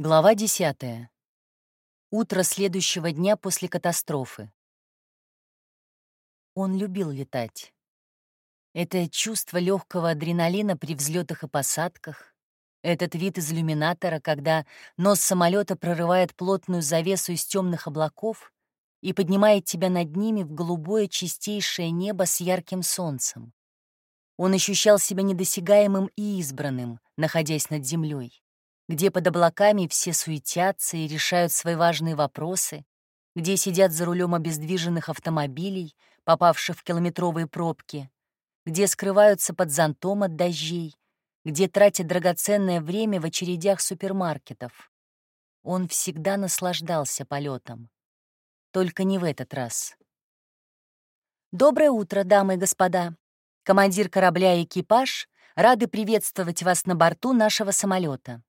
Глава 10. Утро следующего дня после катастрофы. Он любил летать. Это чувство легкого адреналина при взлетах и посадках, этот вид из иллюминатора, когда нос самолета прорывает плотную завесу из темных облаков и поднимает тебя над ними в голубое чистейшее небо с ярким солнцем. Он ощущал себя недосягаемым и избранным, находясь над землей где под облаками все суетятся и решают свои важные вопросы, где сидят за рулем обездвиженных автомобилей, попавших в километровые пробки, где скрываются под зонтом от дождей, где тратят драгоценное время в очередях супермаркетов. Он всегда наслаждался полетом. Только не в этот раз. «Доброе утро, дамы и господа. Командир корабля и экипаж рады приветствовать вас на борту нашего самолета.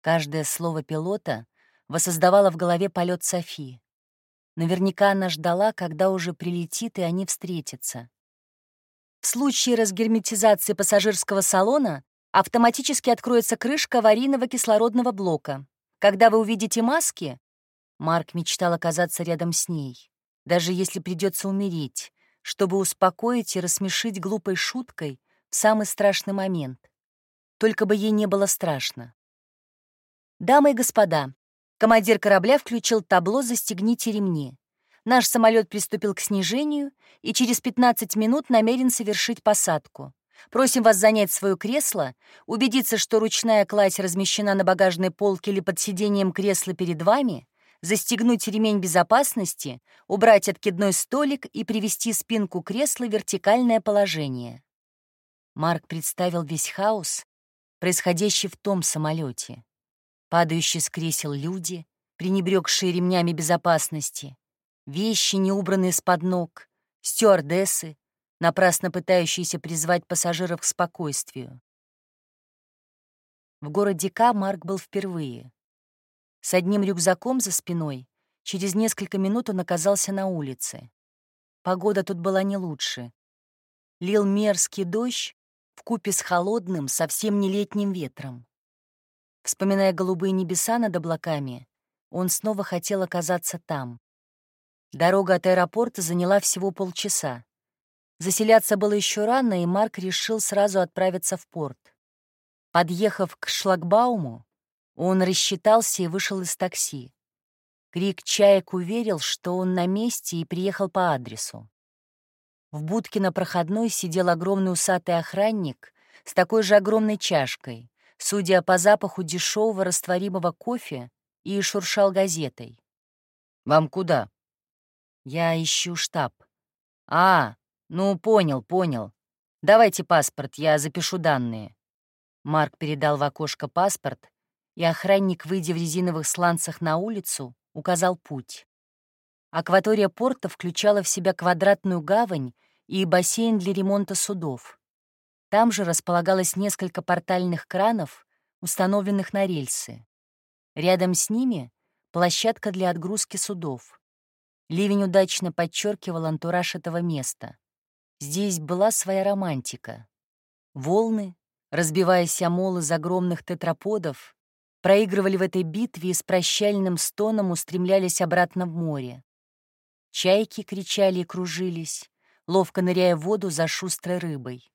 Каждое слово пилота воссоздавало в голове полет Софии. Наверняка она ждала, когда уже прилетит, и они встретятся. В случае разгерметизации пассажирского салона автоматически откроется крышка аварийного кислородного блока. Когда вы увидите маски, Марк мечтал оказаться рядом с ней, даже если придется умереть, чтобы успокоить и рассмешить глупой шуткой в самый страшный момент. Только бы ей не было страшно. «Дамы и господа, командир корабля включил табло «Застегните ремни». Наш самолет приступил к снижению и через 15 минут намерен совершить посадку. Просим вас занять свое кресло, убедиться, что ручная кладь размещена на багажной полке или под сиденьем кресла перед вами, застегнуть ремень безопасности, убрать откидной столик и привести спинку кресла в вертикальное положение. Марк представил весь хаос, происходящий в том самолете падающие с кресел люди, пренебрегшие ремнями безопасности, вещи, не убранные с под ног, стюардессы, напрасно пытающиеся призвать пассажиров к спокойствию. В городе К Марк был впервые. С одним рюкзаком за спиной через несколько минут он оказался на улице. Погода тут была не лучше. Лил мерзкий дождь в купе с холодным, совсем не летним ветром. Вспоминая голубые небеса над облаками, он снова хотел оказаться там. Дорога от аэропорта заняла всего полчаса. Заселяться было еще рано, и Марк решил сразу отправиться в порт. Подъехав к шлагбауму, он рассчитался и вышел из такси. Крик чаек уверил, что он на месте и приехал по адресу. В будке на проходной сидел огромный усатый охранник с такой же огромной чашкой, судя по запаху дешевого растворимого кофе, и шуршал газетой. «Вам куда?» «Я ищу штаб». «А, ну, понял, понял. Давайте паспорт, я запишу данные». Марк передал в окошко паспорт, и охранник, выйдя в резиновых сланцах на улицу, указал путь. Акватория порта включала в себя квадратную гавань и бассейн для ремонта судов. Там же располагалось несколько портальных кранов, установленных на рельсы. Рядом с ними — площадка для отгрузки судов. Ливень удачно подчеркивал антураж этого места. Здесь была своя романтика. Волны, разбиваясь о мол из огромных тетраподов, проигрывали в этой битве и с прощальным стоном устремлялись обратно в море. Чайки кричали и кружились, ловко ныряя в воду за шустрой рыбой.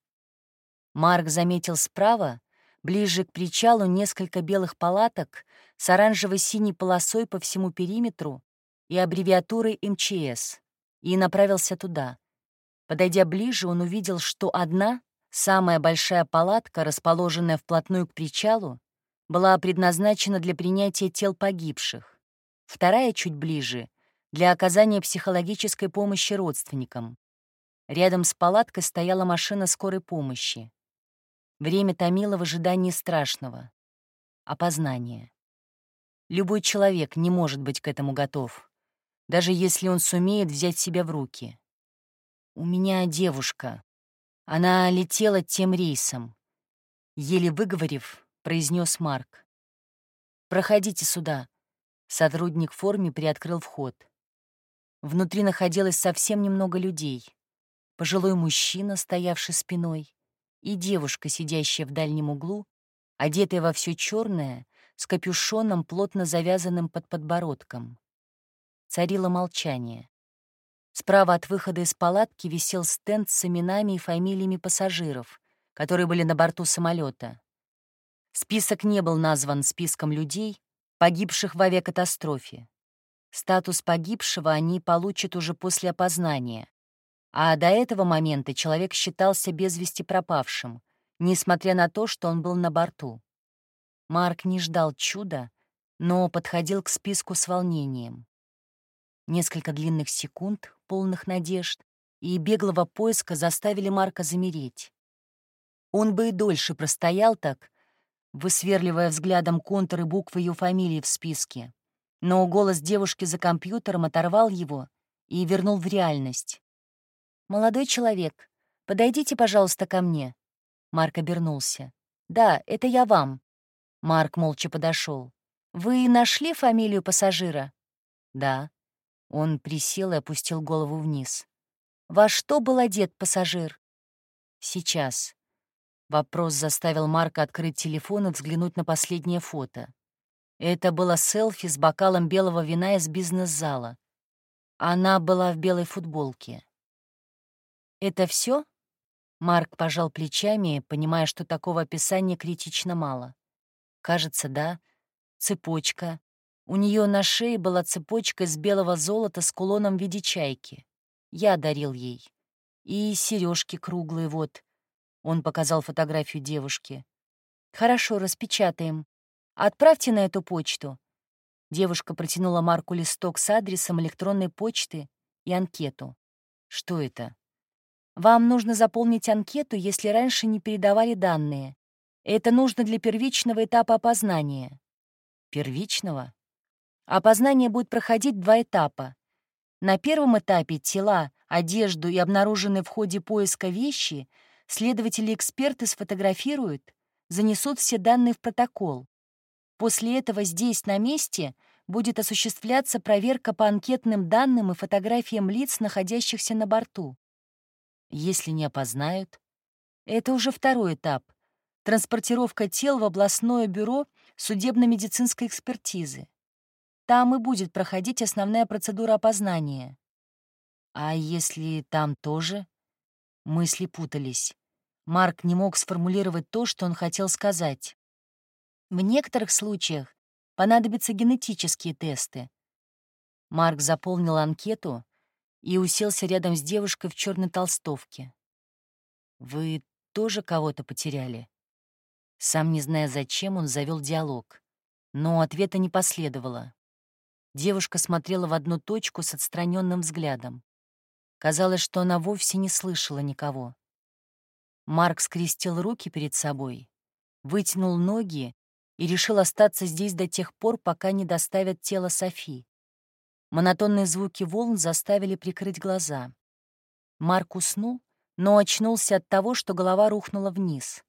Марк заметил справа, ближе к причалу, несколько белых палаток с оранжево-синей полосой по всему периметру и аббревиатурой МЧС, и направился туда. Подойдя ближе, он увидел, что одна, самая большая палатка, расположенная вплотную к причалу, была предназначена для принятия тел погибших. Вторая, чуть ближе, для оказания психологической помощи родственникам. Рядом с палаткой стояла машина скорой помощи. Время томило в ожидании страшного — опознания. Любой человек не может быть к этому готов, даже если он сумеет взять себя в руки. «У меня девушка. Она летела тем рейсом», — еле выговорив, произнес Марк. «Проходите сюда». Сотрудник в форме приоткрыл вход. Внутри находилось совсем немного людей. Пожилой мужчина, стоявший спиной, и девушка, сидящая в дальнем углу, одетая во все черное, с капюшоном, плотно завязанным под подбородком. Царило молчание. Справа от выхода из палатки висел стенд с именами и фамилиями пассажиров, которые были на борту самолета. Список не был назван списком людей, погибших в авиакатастрофе. Статус погибшего они получат уже после опознания. А до этого момента человек считался без вести пропавшим, несмотря на то, что он был на борту. Марк не ждал чуда, но подходил к списку с волнением. Несколько длинных секунд, полных надежд, и беглого поиска заставили Марка замереть. Он бы и дольше простоял так, высверливая взглядом контуры буквы ее фамилии в списке. Но голос девушки за компьютером оторвал его и вернул в реальность. «Молодой человек, подойдите, пожалуйста, ко мне». Марк обернулся. «Да, это я вам». Марк молча подошел. «Вы нашли фамилию пассажира?» «Да». Он присел и опустил голову вниз. «Во что был одет пассажир?» «Сейчас». Вопрос заставил Марка открыть телефон и взглянуть на последнее фото. Это было селфи с бокалом белого вина из бизнес-зала. Она была в белой футболке. «Это все? Марк пожал плечами, понимая, что такого описания критично мало. Кажется, да. Цепочка. У нее на шее была цепочка из белого золота с кулоном в виде чайки. Я дарил ей. И сережки круглые, вот. Он показал фотографию девушки. «Хорошо, распечатаем. Отправьте на эту почту». Девушка протянула Марку листок с адресом электронной почты и анкету. «Что это?» «Вам нужно заполнить анкету, если раньше не передавали данные. Это нужно для первичного этапа опознания». «Первичного?» Опознание будет проходить два этапа. На первом этапе тела, одежду и обнаруженные в ходе поиска вещи следователи-эксперты сфотографируют, занесут все данные в протокол. После этого здесь, на месте, будет осуществляться проверка по анкетным данным и фотографиям лиц, находящихся на борту. Если не опознают, это уже второй этап — транспортировка тел в областное бюро судебно-медицинской экспертизы. Там и будет проходить основная процедура опознания. А если там тоже? Мысли путались. Марк не мог сформулировать то, что он хотел сказать. В некоторых случаях понадобятся генетические тесты. Марк заполнил анкету и уселся рядом с девушкой в черной толстовке. «Вы тоже кого-то потеряли?» Сам не зная зачем, он завел диалог. Но ответа не последовало. Девушка смотрела в одну точку с отстраненным взглядом. Казалось, что она вовсе не слышала никого. Марк скрестил руки перед собой, вытянул ноги и решил остаться здесь до тех пор, пока не доставят тело Софи. Монотонные звуки волн заставили прикрыть глаза. Марк уснул, но очнулся от того, что голова рухнула вниз.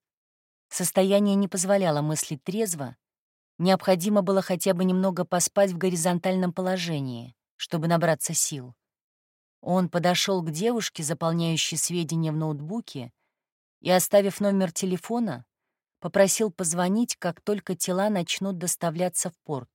Состояние не позволяло мыслить трезво. Необходимо было хотя бы немного поспать в горизонтальном положении, чтобы набраться сил. Он подошел к девушке, заполняющей сведения в ноутбуке, и, оставив номер телефона, попросил позвонить, как только тела начнут доставляться в порт.